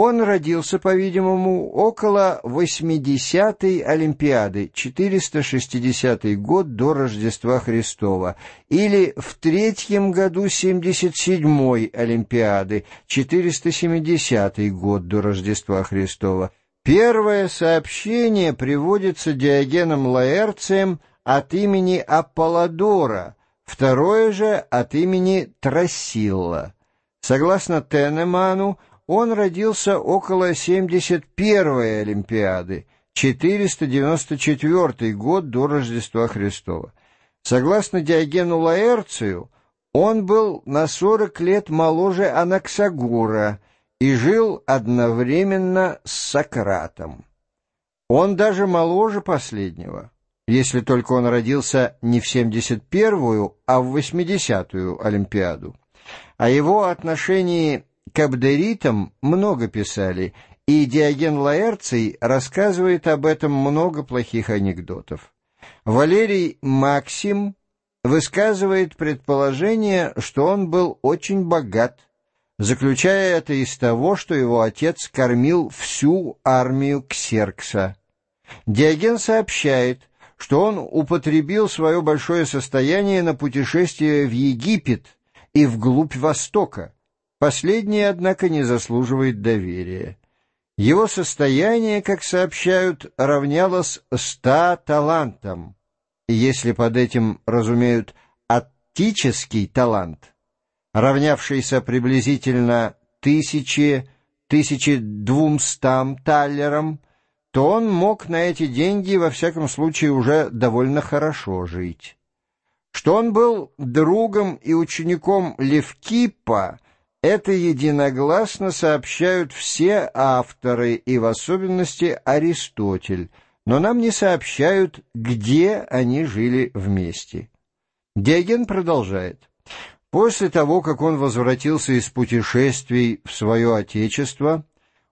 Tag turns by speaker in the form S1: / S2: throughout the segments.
S1: Он родился, по-видимому, около 80-й Олимпиады, 460 год до Рождества Христова, или в третьем году 77-й Олимпиады, 470 год до Рождества Христова. Первое сообщение приводится Диогеном Лаэрцием от имени Аполлодора, второе же от имени Трасилла. Согласно Тенеману, он родился около 71-й Олимпиады, 494 год до Рождества Христова. Согласно Диогену Лаэрцию, он был на 40 лет моложе Анаксагура и жил одновременно с Сократом. Он даже моложе последнего, если только он родился не в 71-ю, а в 80-ю Олимпиаду. О его отношении к абдеритам много писали, и Диоген Лаэрций рассказывает об этом много плохих анекдотов. Валерий Максим высказывает предположение, что он был очень богат, заключая это из того, что его отец кормил всю армию Ксеркса. Диоген сообщает, что он употребил свое большое состояние на путешествие в Египет и вглубь Востока, Последнее, однако, не заслуживает доверия. Его состояние, как сообщают, равнялось ста талантам, если под этим разумеют аттический талант, равнявшийся приблизительно тысяче, тысяче двумстам таллерам, то он мог на эти деньги, во всяком случае, уже довольно хорошо жить. Что он был другом и учеником Левкипа, это единогласно сообщают все авторы, и в особенности Аристотель, но нам не сообщают, где они жили вместе. Диоген продолжает. После того, как он возвратился из путешествий в свое отечество,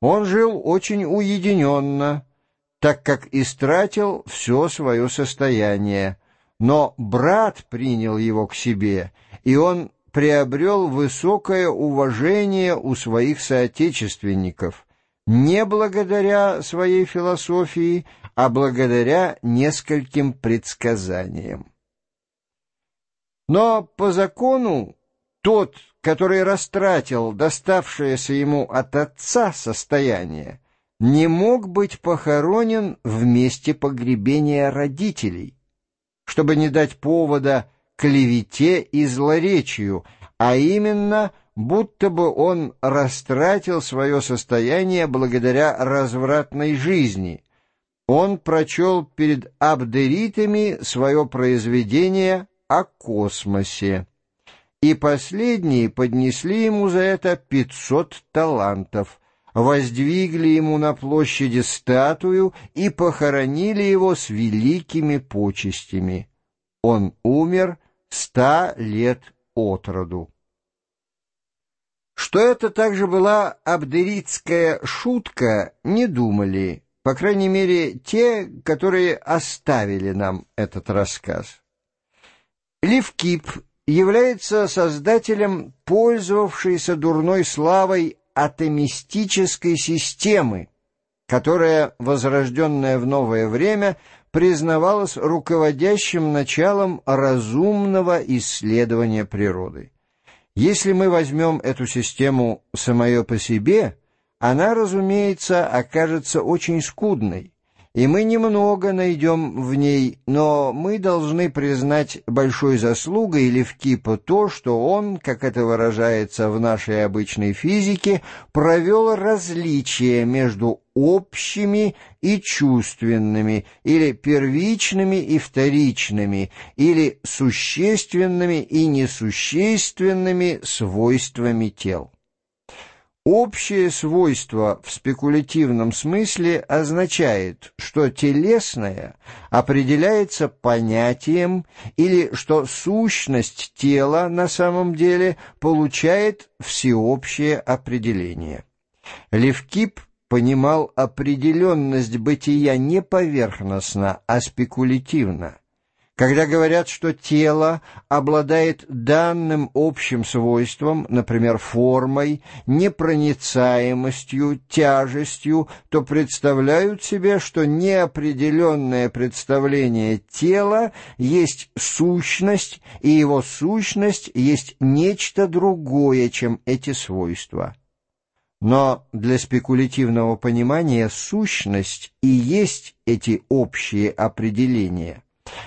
S1: он жил очень уединенно, так как истратил все свое состояние, но брат принял его к себе, и он приобрел высокое уважение у своих соотечественников, не благодаря своей философии, а благодаря нескольким предсказаниям. Но по закону тот, который растратил доставшееся ему от отца состояние, не мог быть похоронен в месте погребения родителей, чтобы не дать повода клевете и злоречию, а именно, будто бы он растратил свое состояние благодаря развратной жизни. Он прочел перед абдеритами свое произведение о космосе, и последние поднесли ему за это пятьсот талантов, воздвигли ему на площади статую и похоронили его с великими почестями. Он умер ста лет от роду. Что это также была абдеритская шутка, не думали, по крайней мере, те, которые оставили нам этот рассказ. Левкип является создателем пользовавшейся дурной славой атомистической системы, которая, возрожденная в новое время, признавалось руководящим началом разумного исследования природы. Если мы возьмем эту систему самое по себе, она, разумеется, окажется очень скудной, и мы немного найдем в ней, но мы должны признать большой заслугой Левкипа то, что он, как это выражается в нашей обычной физике, провел различие между общими и чувственными, или первичными и вторичными, или существенными и несущественными свойствами тел. Общее свойство в спекулятивном смысле означает, что телесное определяется понятием или что сущность тела на самом деле получает всеобщее определение. Левкип понимал определенность бытия не поверхностно, а спекулятивно. Когда говорят, что тело обладает данным общим свойством, например, формой, непроницаемостью, тяжестью, то представляют себе, что неопределенное представление тела есть сущность, и его сущность есть нечто другое, чем эти свойства. Но для спекулятивного понимания сущность и есть эти общие определения.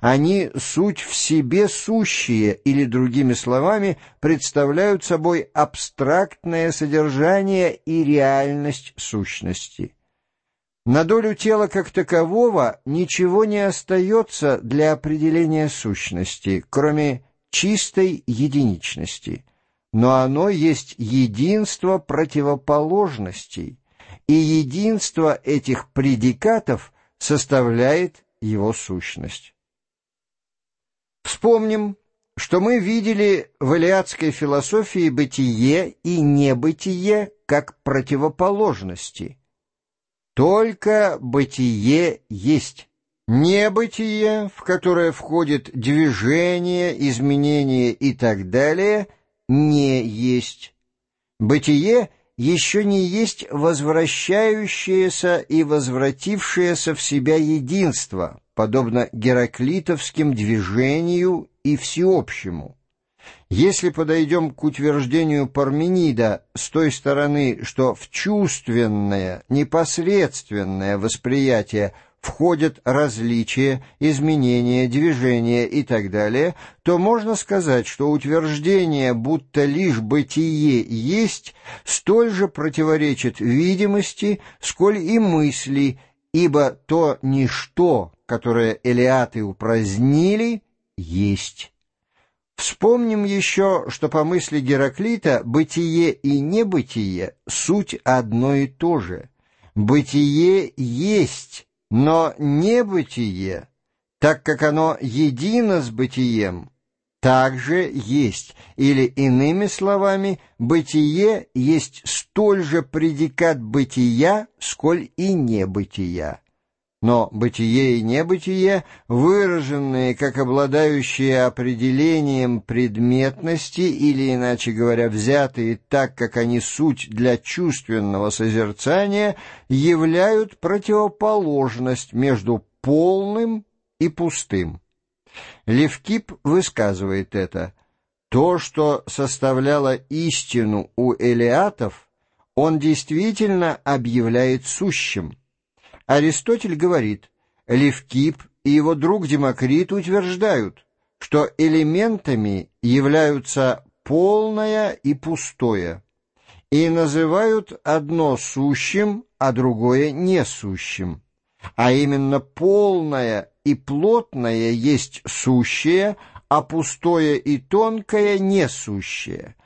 S1: Они суть в себе сущие, или, другими словами, представляют собой абстрактное содержание и реальность сущности. На долю тела как такового ничего не остается для определения сущности, кроме чистой единичности, но оно есть единство противоположностей, и единство этих предикатов составляет его сущность. Вспомним, что мы видели в илиадской философии бытие и небытие как противоположности. Только бытие есть. Небытие, в которое входит движение, изменение и так далее, не есть. Бытие еще не есть возвращающееся и возвратившееся в себя единство, подобно гераклитовским движению и всеобщему. Если подойдем к утверждению Парменида с той стороны, что в чувственное, непосредственное восприятие входят различия, изменения, движения и так далее, то можно сказать, что утверждение, будто лишь бытие есть, столь же противоречит видимости, сколь и мысли, ибо то ничто, которое элиаты упразднили, есть. Вспомним еще, что по мысли Гераклита бытие и небытие — суть одно и то же. Бытие есть, но небытие, так как оно едино с бытием, также есть, или иными словами, бытие есть столь же предикат бытия, сколь и небытия. Но бытие и небытие, выраженные как обладающие определением предметности или, иначе говоря, взятые так, как они суть для чувственного созерцания, являют противоположность между полным и пустым. Левкип высказывает это. То, что составляло истину у элиатов, он действительно объявляет сущим. Аристотель говорит, Левкип и его друг Демокрит утверждают, что элементами являются полное и пустое, и называют одно сущим, а другое несущим. А именно полное и плотное есть сущее, а пустое и тонкое — несущее.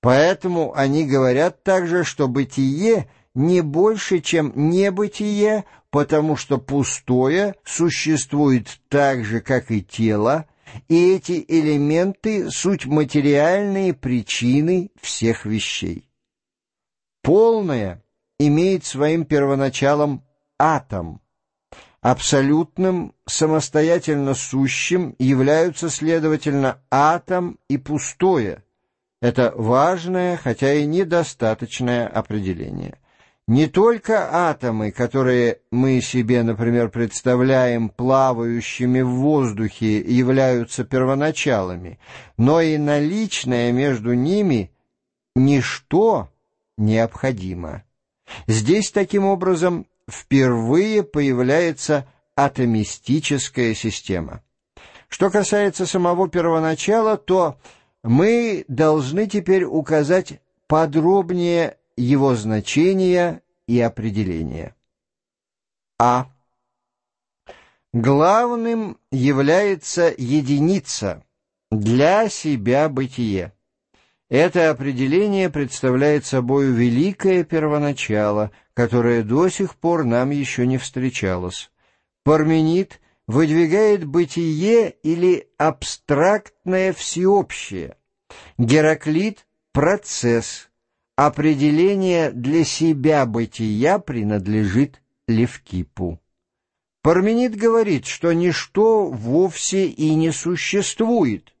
S1: Поэтому они говорят также, что бытие не больше, чем небытие, потому что пустое существует так же, как и тело, и эти элементы — суть материальные причины всех вещей. Полное имеет своим первоначалом атом. Абсолютным, самостоятельно сущим являются, следовательно, атом и пустое. Это важное, хотя и недостаточное определение. Не только атомы, которые мы себе, например, представляем плавающими в воздухе, являются первоначалами, но и наличное между ними ничто необходимо. Здесь, таким образом, впервые появляется атомистическая система. Что касается самого первоначала, то мы должны теперь указать подробнее его значения и определения. А. Главным является единица для себя бытие. Это определение представляет собой великое первоначало, которое до сих пор нам еще не встречалось. Парменид выдвигает бытие или абстрактное всеобщее. Гераклит — процесс, Определение для себя бытия принадлежит Левкипу. Парменид говорит, что ничто вовсе и не существует.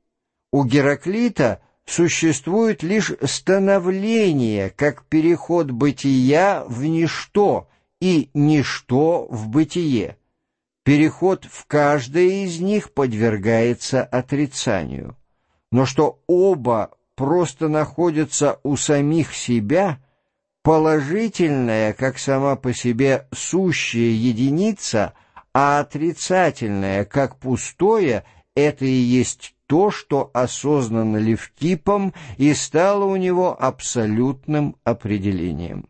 S1: У Гераклита существует лишь становление, как переход бытия в ничто и ничто в бытие. Переход в каждое из них подвергается отрицанию. Но что оба просто находятся у самих себя, положительная, как сама по себе сущая единица – а отрицательное, как пустое, это и есть то, что осознанно Левкипом и стало у него абсолютным определением.